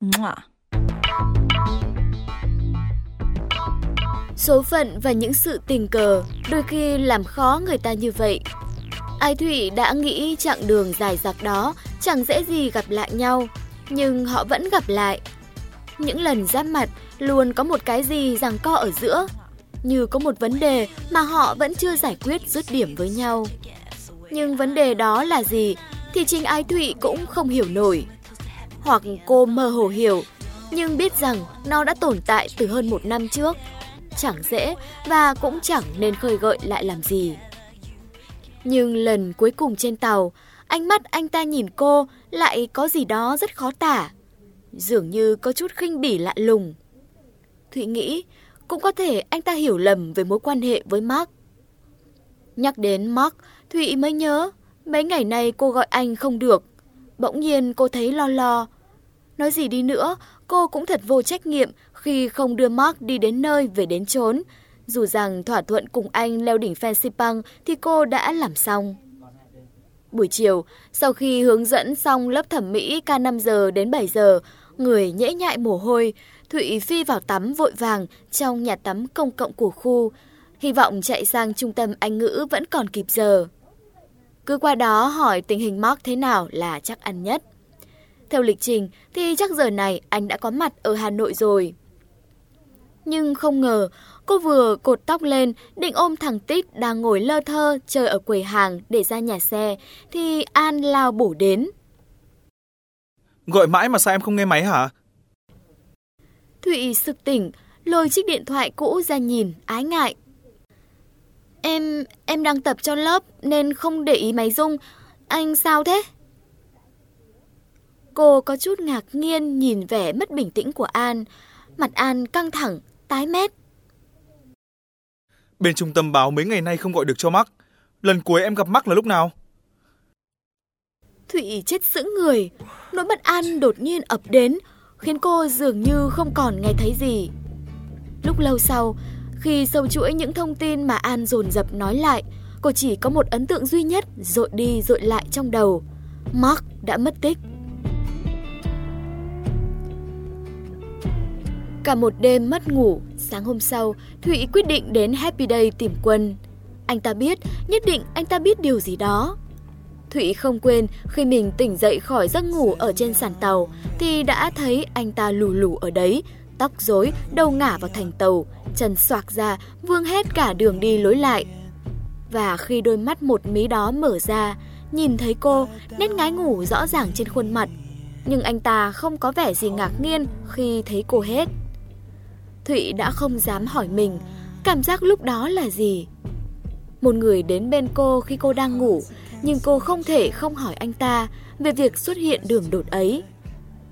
Mwah. Số phận và những sự tình cờ đôi khi làm khó người ta như vậy. Ai Thụy đã nghĩ chặng đường dài dặc đó chẳng dễ gì gặp lại nhau, nhưng họ vẫn gặp lại. Những lần giáp mặt luôn có một cái gì rằng co ở giữa, như có một vấn đề mà họ vẫn chưa giải quyết dứt điểm với nhau. Nhưng vấn đề đó là gì thì chính Ái Thụy cũng không hiểu nổi. Hoặc cô mơ hồ hiểu, nhưng biết rằng nó đã tồn tại từ hơn một năm trước. Chẳng dễ và cũng chẳng nên khơi gợi lại làm gì. Nhưng lần cuối cùng trên tàu, ánh mắt anh ta nhìn cô lại có gì đó rất khó tả. Dường như có chút khinh bỉ lạ lùng. Thụy nghĩ, cũng có thể anh ta hiểu lầm về mối quan hệ với Mark. Nhắc đến Mark, Thụy mới nhớ, mấy ngày nay cô gọi anh không được. Bỗng nhiên cô thấy lo lo. Nói gì đi nữa, cô cũng thật vô trách nhiệm khi không đưa Mark đi đến nơi về đến chốn. Dù rằng thỏa thuận cùng anh leo đỉnh Fansipan thì cô đã làm xong. Buổi chiều, sau khi hướng dẫn xong lớp thẩm mỹ ca 5 giờ đến 7 giờ, người nhễ nhại mồ hôi, Thụy phi vào tắm vội vàng trong nhà tắm công cộng của khu. Hy vọng chạy sang trung tâm Anh ngữ vẫn còn kịp giờ. Cứ qua đó hỏi tình hình Mark thế nào là chắc ăn nhất. Theo lịch trình thì chắc giờ này anh đã có mặt ở Hà Nội rồi. Nhưng không ngờ, cô vừa cột tóc lên, định ôm thằng Tít đang ngồi lơ thơ chơi ở quầy hàng để ra nhà xe, thì An lao bổ đến. Gọi mãi mà sao em không nghe máy hả? Thụy sực tỉnh, lôi chiếc điện thoại cũ ra nhìn, ái ngại. Em, em đang tập cho lớp nên không để ý máy rung. Anh sao thế? Cô có chút ngạc nhiên nhìn vẻ mất bình tĩnh của An. Mặt An căng thẳng, tái mét. Bên trung tâm báo mấy ngày nay không gọi được cho Mark. Lần cuối em gặp Mark là lúc nào? Thụy chết sững người. Nỗi bất an đột nhiên ập đến, khiến cô dường như không còn nghe thấy gì. Lúc lâu sau, khi sâu chuỗi những thông tin mà An dồn dập nói lại, cô chỉ có một ấn tượng duy nhất dội đi dội lại trong đầu. Mark đã mất tích. Cả một đêm mất ngủ, sáng hôm sau, Thụy quyết định đến Happy Day tìm Quân. Anh ta biết, nhất định anh ta biết điều gì đó. Thụy không quên khi mình tỉnh dậy khỏi giấc ngủ ở trên sàn tàu thì đã thấy anh ta lù lù ở đấy, tóc rối, đầu ngả vào thành tàu, chân xoạc ra, vương hết cả đường đi lối lại. Và khi đôi mắt một mí đó mở ra, nhìn thấy cô, nét ngái ngủ rõ ràng trên khuôn mặt. Nhưng anh ta không có vẻ gì ngạc nhiên khi thấy cô hết. Thụy đã không dám hỏi mình, cảm giác lúc đó là gì? Một người đến bên cô khi cô đang ngủ, nhưng cô không thể không hỏi anh ta về việc xuất hiện đường đột ấy.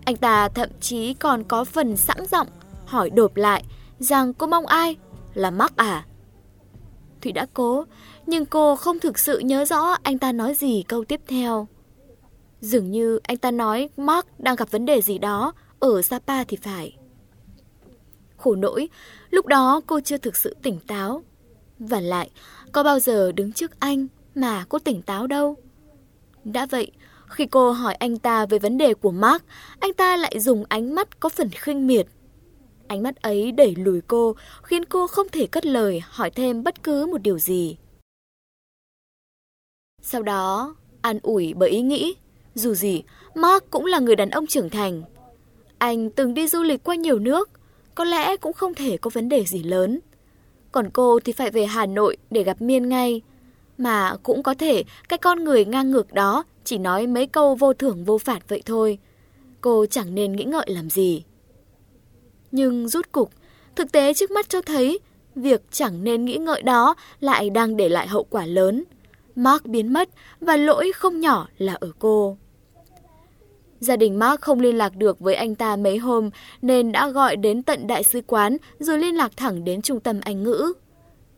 Anh ta thậm chí còn có phần sẵn giọng hỏi đột lại rằng cô mong ai? Là Mark à? Thụy đã cố, nhưng cô không thực sự nhớ rõ anh ta nói gì câu tiếp theo. Dường như anh ta nói Mark đang gặp vấn đề gì đó ở Sapa thì phải. Khổ nỗi, lúc đó cô chưa thực sự tỉnh táo. Và lại, có bao giờ đứng trước anh mà cô tỉnh táo đâu? Đã vậy, khi cô hỏi anh ta về vấn đề của Mark, anh ta lại dùng ánh mắt có phần khinh miệt. Ánh mắt ấy đẩy lùi cô, khiến cô không thể cất lời hỏi thêm bất cứ một điều gì. Sau đó, an ủi bởi ý nghĩ, dù gì, Mark cũng là người đàn ông trưởng thành. Anh từng đi du lịch qua nhiều nước, có lẽ cũng không thể có vấn đề gì lớn. Còn cô thì phải về Hà Nội để gặp Miên ngay. Mà cũng có thể cái con người ngang ngược đó chỉ nói mấy câu vô thưởng vô phạt vậy thôi. Cô chẳng nên nghĩ ngợi làm gì. Nhưng rút cục, thực tế trước mắt cho thấy việc chẳng nên nghĩ ngợi đó lại đang để lại hậu quả lớn. Mark biến mất và lỗi không nhỏ là ở cô. Gia đình Mark không liên lạc được với anh ta mấy hôm nên đã gọi đến tận đại sứ quán rồi liên lạc thẳng đến trung tâm Anh ngữ.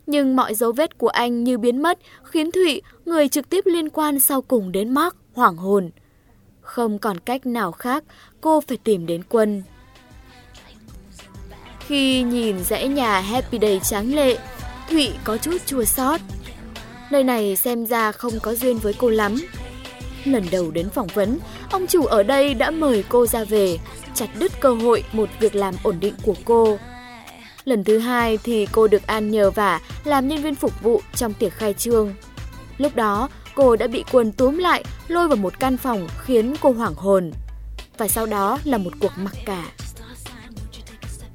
Nhưng mọi dấu vết của anh như biến mất khiến Thụy, người trực tiếp liên quan sau cùng đến Mark, hoảng hồn. Không còn cách nào khác, cô phải tìm đến quân. Khi nhìn dãy nhà Happy Day tráng lệ, Thụy có chút chua xót. Nơi này xem ra không có duyên với cô lắm. Lần đầu đến phỏng vấn, ông chủ ở đây đã mời cô ra về, chặt đứt cơ hội một việc làm ổn định của cô. Lần thứ hai thì cô được An nhờ vả làm nhân viên phục vụ trong tiệc khai trương. Lúc đó, cô đã bị quân túm lại, lôi vào một căn phòng khiến cô hoảng hồn. Và sau đó là một cuộc mặc cả.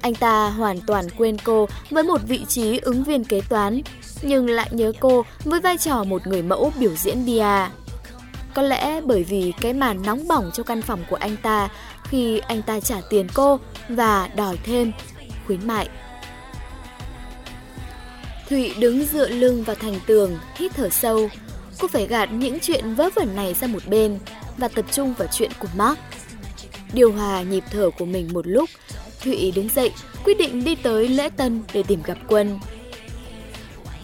Anh ta hoàn toàn quên cô với một vị trí ứng viên kế toán, nhưng lại nhớ cô với vai trò một người mẫu biểu diễn bia. Có lẽ bởi vì cái màn nóng bỏng trong căn phòng của anh ta khi anh ta trả tiền cô và đòi thêm, khuyến mại. Thụy đứng dựa lưng vào thành tường, hít thở sâu. Cô phải gạt những chuyện vớ vẩn này ra một bên và tập trung vào chuyện của Mark. Điều hòa nhịp thở của mình một lúc, Thụy đứng dậy, quyết định đi tới lễ tân để tìm gặp Quân.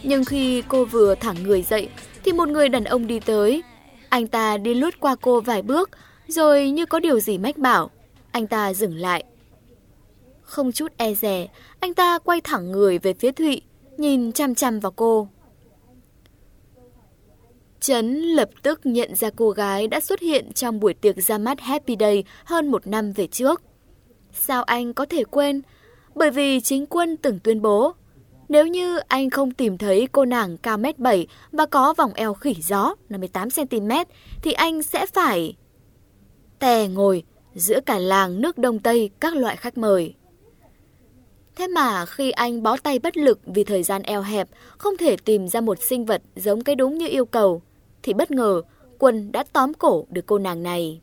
Nhưng khi cô vừa thẳng người dậy, thì một người đàn ông đi tới. Anh ta đi lướt qua cô vài bước, rồi như có điều gì mách bảo. Anh ta dừng lại. Không chút e dè, anh ta quay thẳng người về phía Thụy, nhìn chăm chăm vào cô. Trấn lập tức nhận ra cô gái đã xuất hiện trong buổi tiệc ra mắt Happy Day hơn một năm về trước. Sao anh có thể quên? Bởi vì chính quân từng tuyên bố, nếu như anh không tìm thấy cô nàng cao mét 7 và có vòng eo khỉ gió 58cm thì anh sẽ phải tè ngồi giữa cả làng nước Đông Tây các loại khách mời. Thế mà khi anh bó tay bất lực vì thời gian eo hẹp, không thể tìm ra một sinh vật giống cái đúng như yêu cầu, thì bất ngờ Quân đã tóm cổ được cô nàng này.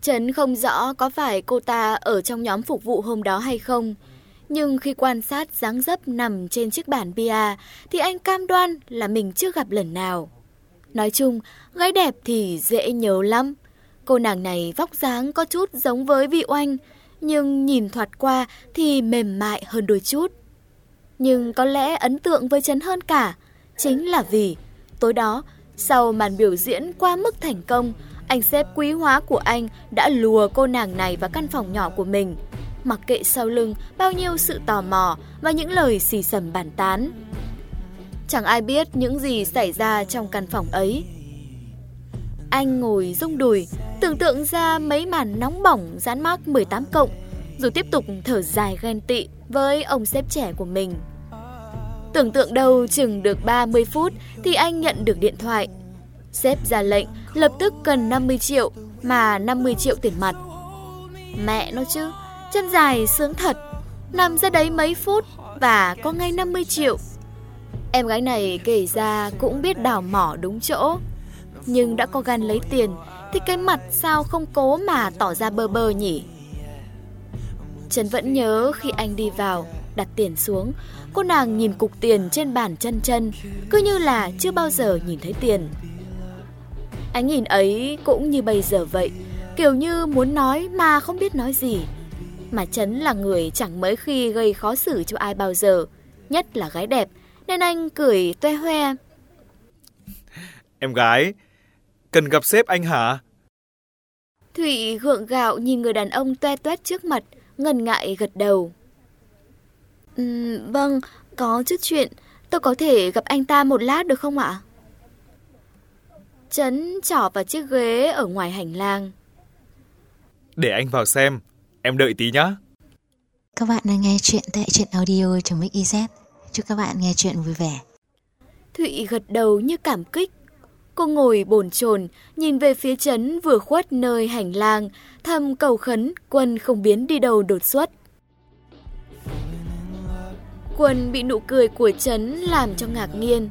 Trấn không rõ có phải cô ta ở trong nhóm phục vụ hôm đó hay không, nhưng khi quan sát dáng dấp nằm trên chiếc bàn bia thì anh cam đoan là mình chưa gặp lần nào. Nói chung, gái đẹp thì dễ nhớ lắm. Cô nàng này vóc dáng có chút giống với vị oanh, nhưng nhìn thoạt qua thì mềm mại hơn đôi chút. Nhưng có lẽ ấn tượng với Trấn hơn cả, chính là vì tối đó, sau màn biểu diễn qua mức thành công, anh sếp quý hóa của anh đã lùa cô nàng này vào căn phòng nhỏ của mình, mặc kệ sau lưng bao nhiêu sự tò mò và những lời xì xầm bàn tán. Chẳng ai biết những gì xảy ra trong căn phòng ấy. Anh ngồi rung đùi, tưởng tượng ra mấy màn nóng bỏng dán mác 18 cộng, rồi tiếp tục thở dài ghen tị với ông sếp trẻ của mình. Tưởng tượng đâu chừng được 30 phút thì anh nhận được điện thoại. Sếp ra lệnh lập tức cần 50 triệu mà 50 triệu tiền mặt. Mẹ nó chứ, chân dài sướng thật, nằm ra đấy mấy phút và có ngay 50 triệu. Em gái này kể ra cũng biết đào mỏ đúng chỗ, nhưng đã có gan lấy tiền thì cái mặt sao không cố mà tỏ ra bơ bơ nhỉ? Trần vẫn nhớ khi anh đi vào, đặt tiền xuống, cô nàng nhìn cục tiền trên bàn chân chân, cứ như là chưa bao giờ nhìn thấy tiền. Ánh nhìn ấy cũng như bây giờ vậy, kiểu như muốn nói mà không biết nói gì. Mà Trấn là người chẳng mấy khi gây khó xử cho ai bao giờ, nhất là gái đẹp, nên anh cười toe hoe. Em gái, cần gặp sếp anh hả? Thụy gượng gạo nhìn người đàn ông toe toét trước mặt, ngần ngại gật đầu. Ừ, vâng, có chút chuyện, tôi có thể gặp anh ta một lát được không ạ? Trấn trỏ vào chiếc ghế ở ngoài hành lang. Để anh vào xem, em đợi tí nhá. Các bạn đang nghe chuyện tại truyện audio trong Mix Chúc các bạn nghe chuyện vui vẻ. Thụy gật đầu như cảm kích. Cô ngồi bồn chồn nhìn về phía Trấn vừa khuất nơi hành lang, thầm cầu khấn quân không biến đi đâu đột xuất. Quân bị nụ cười của Trấn làm cho ngạc nhiên.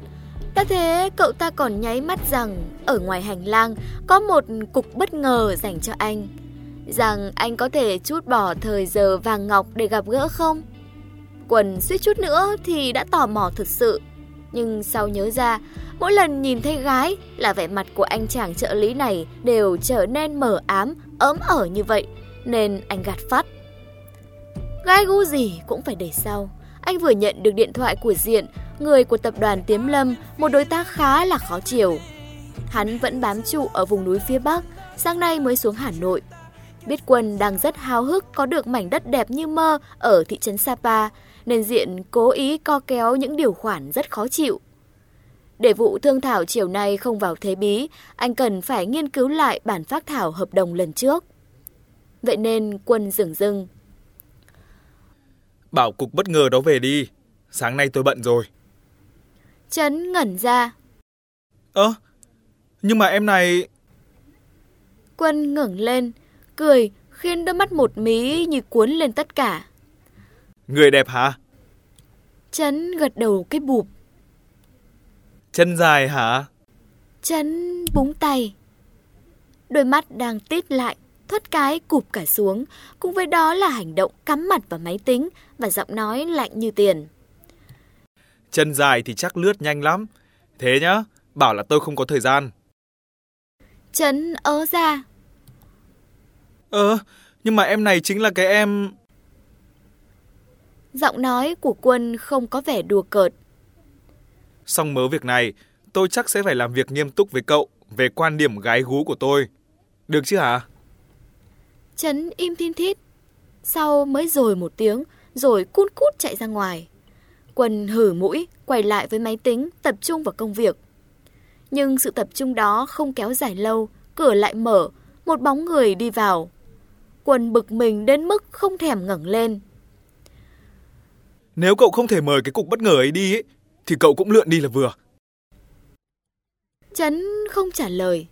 Đã thế, cậu ta còn nháy mắt rằng ở ngoài hành lang có một cục bất ngờ dành cho anh. Rằng anh có thể chút bỏ thời giờ vàng ngọc để gặp gỡ không? Quần suýt chút nữa thì đã tò mò thật sự. Nhưng sau nhớ ra, mỗi lần nhìn thấy gái là vẻ mặt của anh chàng trợ lý này đều trở nên mờ ám, ấm ở như vậy, nên anh gạt phát. Gái gu gì cũng phải để sau. Anh vừa nhận được điện thoại của Diện, người của tập đoàn Tiếm Lâm, một đối tác khá là khó chịu. Hắn vẫn bám trụ ở vùng núi phía Bắc, sáng nay mới xuống Hà Nội. Biết Quân đang rất háo hức có được mảnh đất đẹp như mơ ở thị trấn Sapa, nên Diện cố ý co kéo những điều khoản rất khó chịu. Để vụ thương thảo chiều nay không vào thế bí, anh cần phải nghiên cứu lại bản phác thảo hợp đồng lần trước. Vậy nên quân dừng dưng. Bảo cục bất ngờ đó về đi. Sáng nay tôi bận rồi. Trấn ngẩn ra. Ơ, nhưng mà em này... Quân ngẩng lên, cười khiến đôi mắt một mí như cuốn lên tất cả. Người đẹp hả? Trấn gật đầu cái bụp. Chân dài hả? Trấn búng tay. Đôi mắt đang tít lại, thoát cái cụp cả xuống, cùng với đó là hành động cắm mặt vào máy tính và giọng nói lạnh như tiền. Chân dài thì chắc lướt nhanh lắm. Thế nhá, bảo là tôi không có thời gian. Trấn ớ ra. Ờ, nhưng mà em này chính là cái em... Giọng nói của quân không có vẻ đùa cợt. Xong mớ việc này, tôi chắc sẽ phải làm việc nghiêm túc với cậu về quan điểm gái gú của tôi. Được chứ hả? Trấn im thiên thít. Sau mới rồi một tiếng, rồi cút cút chạy ra ngoài. Quân hử mũi, quay lại với máy tính, tập trung vào công việc. Nhưng sự tập trung đó không kéo dài lâu, cửa lại mở, một bóng người đi vào. Quân bực mình đến mức không thèm ngẩng lên. Nếu cậu không thể mời cái cục bất ngờ ấy đi, ấy, thì cậu cũng lượn đi là vừa. Trấn không trả lời.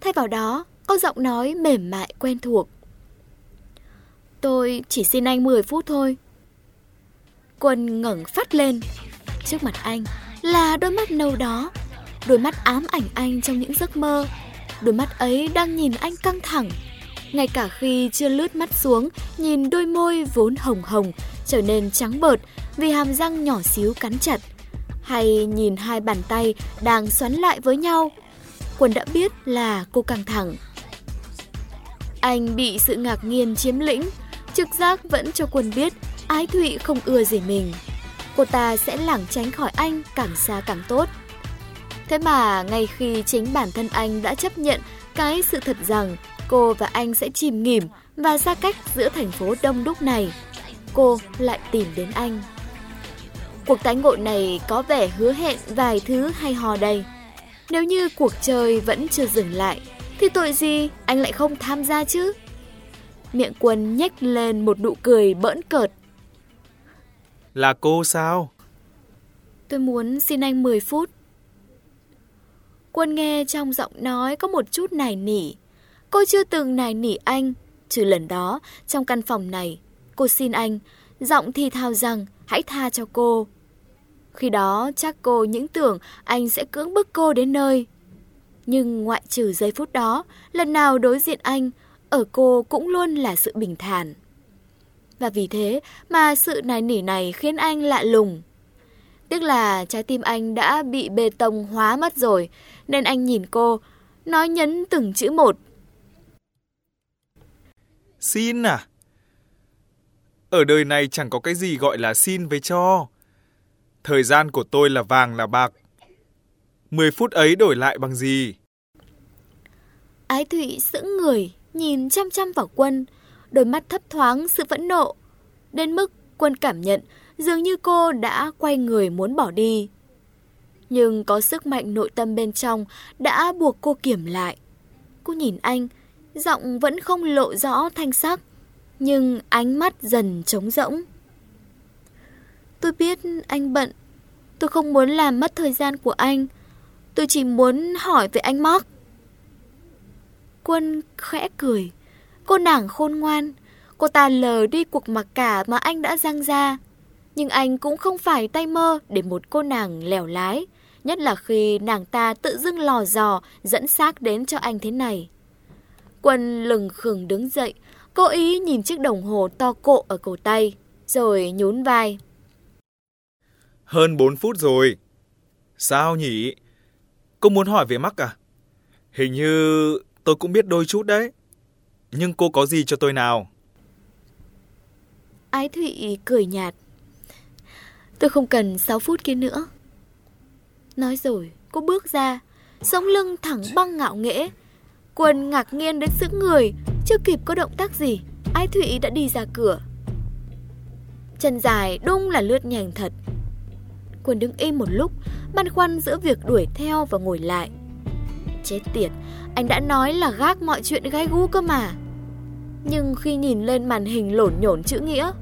Thay vào đó, có giọng nói mềm mại quen thuộc. Tôi chỉ xin anh 10 phút thôi. Quân ngẩng phát lên. Trước mặt anh là đôi mắt nâu đó. Đôi mắt ám ảnh anh trong những giấc mơ. Đôi mắt ấy đang nhìn anh căng thẳng. Ngay cả khi chưa lướt mắt xuống, nhìn đôi môi vốn hồng hồng trở nên trắng bợt vì hàm răng nhỏ xíu cắn chặt. Hay nhìn hai bàn tay đang xoắn lại với nhau. Quân đã biết là cô căng thẳng. Anh bị sự ngạc nhiên chiếm lĩnh, trực giác vẫn cho quân biết Ái Thụy không ưa gì mình. Cô ta sẽ lảng tránh khỏi anh càng xa càng tốt. Thế mà ngay khi chính bản thân anh đã chấp nhận cái sự thật rằng cô và anh sẽ chìm nghỉm và xa cách giữa thành phố đông đúc này, cô lại tìm đến anh. Cuộc tái ngộ này có vẻ hứa hẹn vài thứ hay ho đây. Nếu như cuộc chơi vẫn chưa dừng lại, thì tội gì anh lại không tham gia chứ? Miệng quân nhếch lên một nụ cười bỡn cợt. Là cô sao? Tôi muốn xin anh 10 phút. Quân nghe trong giọng nói có một chút nài nỉ. Cô chưa từng nài nỉ anh, trừ lần đó trong căn phòng này. Cô xin anh, giọng thì thào rằng hãy tha cho cô. Khi đó chắc cô những tưởng anh sẽ cưỡng bức cô đến nơi. Nhưng ngoại trừ giây phút đó, lần nào đối diện anh, ở cô cũng luôn là sự bình thản. Và vì thế mà sự nài nỉ này khiến anh lạ lùng. Tiếc là trái tim anh đã bị bê tông hóa mất rồi, nên anh nhìn cô, nói nhấn từng chữ một. Xin à? Ở đời này chẳng có cái gì gọi là xin với cho. Thời gian của tôi là vàng là bạc. 10 phút ấy đổi lại bằng gì? Ái Thụy sững người, nhìn chăm chăm vào quân, đôi mắt thấp thoáng sự phẫn nộ. Đến mức quân cảm nhận dường như cô đã quay người muốn bỏ đi. Nhưng có sức mạnh nội tâm bên trong đã buộc cô kiểm lại. Cô nhìn anh, giọng vẫn không lộ rõ thanh sắc, nhưng ánh mắt dần trống rỗng. Tôi biết anh bận, tôi không muốn làm mất thời gian của anh. Tôi chỉ muốn hỏi về anh Mark. Quân khẽ cười. Cô nàng khôn ngoan. Cô ta lờ đi cuộc mặc cả mà anh đã răng ra. Nhưng anh cũng không phải tay mơ để một cô nàng lèo lái. Nhất là khi nàng ta tự dưng lò dò dẫn xác đến cho anh thế này. Quân lừng khừng đứng dậy, cố ý nhìn chiếc đồng hồ to cộ ở cổ tay, rồi nhún vai. Hơn 4 phút rồi. Sao nhỉ? Cô muốn hỏi về mắc à? Hình như tôi cũng biết đôi chút đấy. Nhưng cô có gì cho tôi nào? Ái Thụy cười nhạt. Tôi không cần 6 phút kia nữa. Nói rồi, cô bước ra, sống lưng thẳng băng ngạo nghễ. Quân ngạc nhiên đến sững người, chưa kịp có động tác gì, Ái Thụy đã đi ra cửa. Chân dài đúng là lướt nhanh thật. Quân đứng im một lúc, băn khoăn giữa việc đuổi theo và ngồi lại. Chết tiệt, anh đã nói là gác mọi chuyện gái gu cơ mà. Nhưng khi nhìn lên màn hình lổn nhổn chữ nghĩa,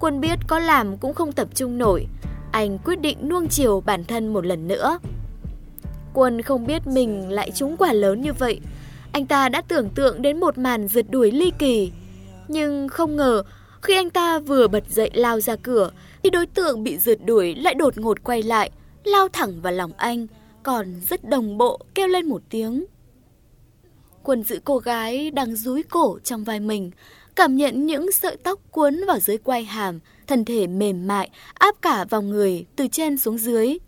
Quân biết có làm cũng không tập trung nổi. Anh quyết định nuông chiều bản thân một lần nữa. Quân không biết mình lại trúng quả lớn như vậy. Anh ta đã tưởng tượng đến một màn rượt đuổi ly kỳ. Nhưng không ngờ, khi anh ta vừa bật dậy lao ra cửa, thì đối tượng bị rượt đuổi lại đột ngột quay lại, lao thẳng vào lòng anh, còn rất đồng bộ kêu lên một tiếng. Quân giữ cô gái đang rúi cổ trong vai mình, cảm nhận những sợi tóc cuốn vào dưới quai hàm, thân thể mềm mại, áp cả vào người từ trên xuống dưới.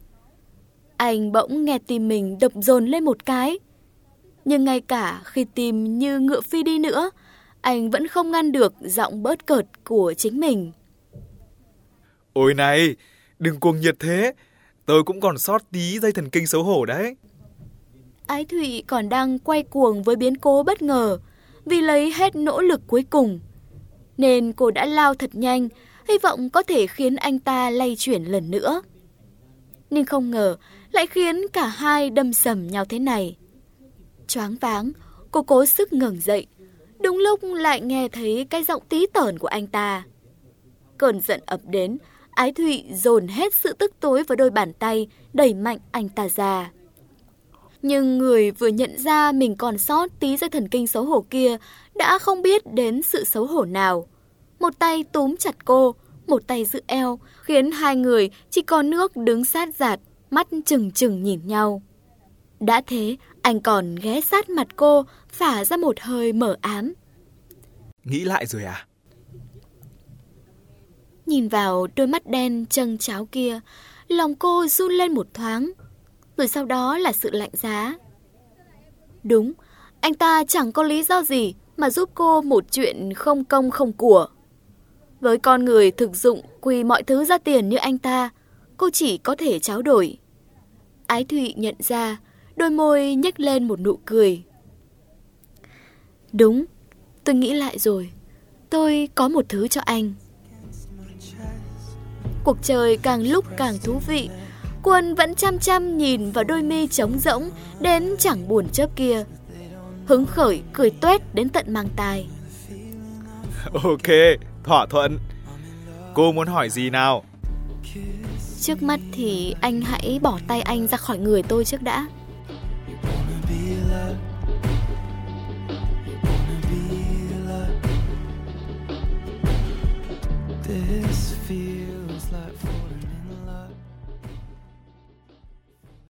Anh bỗng nghe tim mình đập dồn lên một cái. Nhưng ngay cả khi tim như ngựa phi đi nữa, anh vẫn không ngăn được giọng bớt cợt của chính mình. Ôi này, đừng cuồng nhiệt thế, tôi cũng còn sót tí dây thần kinh xấu hổ đấy. Ái Thụy còn đang quay cuồng với biến cố bất ngờ, vì lấy hết nỗ lực cuối cùng. Nên cô đã lao thật nhanh, hy vọng có thể khiến anh ta lay chuyển lần nữa. Nhưng không ngờ lại khiến cả hai đâm sầm nhau thế này. Choáng váng, cô cố sức ngẩng dậy. Đúng lúc lại nghe thấy cái giọng tí tởn của anh ta. Cơn giận ập đến, Ái Thụy dồn hết sự tức tối vào đôi bàn tay, đẩy mạnh anh ta ra. Nhưng người vừa nhận ra mình còn sót tí dây thần kinh xấu hổ kia đã không biết đến sự xấu hổ nào. Một tay túm chặt cô, một tay giữ eo, khiến hai người chỉ còn nước đứng sát giạt, mắt chừng chừng nhìn nhau. Đã thế, anh còn ghé sát mặt cô, phả ra một hơi mở ám. Nghĩ lại rồi à? Nhìn vào đôi mắt đen chân cháo kia, lòng cô run lên một thoáng rồi sau đó là sự lạnh giá. Đúng, anh ta chẳng có lý do gì mà giúp cô một chuyện không công không của. Với con người thực dụng quỳ mọi thứ ra tiền như anh ta, cô chỉ có thể tráo đổi. Ái Thụy nhận ra, đôi môi nhếch lên một nụ cười. Đúng, tôi nghĩ lại rồi. Tôi có một thứ cho anh. Cuộc chơi càng lúc càng thú vị Quân vẫn chăm chăm nhìn vào đôi mi trống rỗng đến chẳng buồn chớp kia. Hứng khởi cười tuét đến tận mang tai. Ok, thỏa thuận. Cô muốn hỏi gì nào? Trước mắt thì anh hãy bỏ tay anh ra khỏi người tôi trước đã. This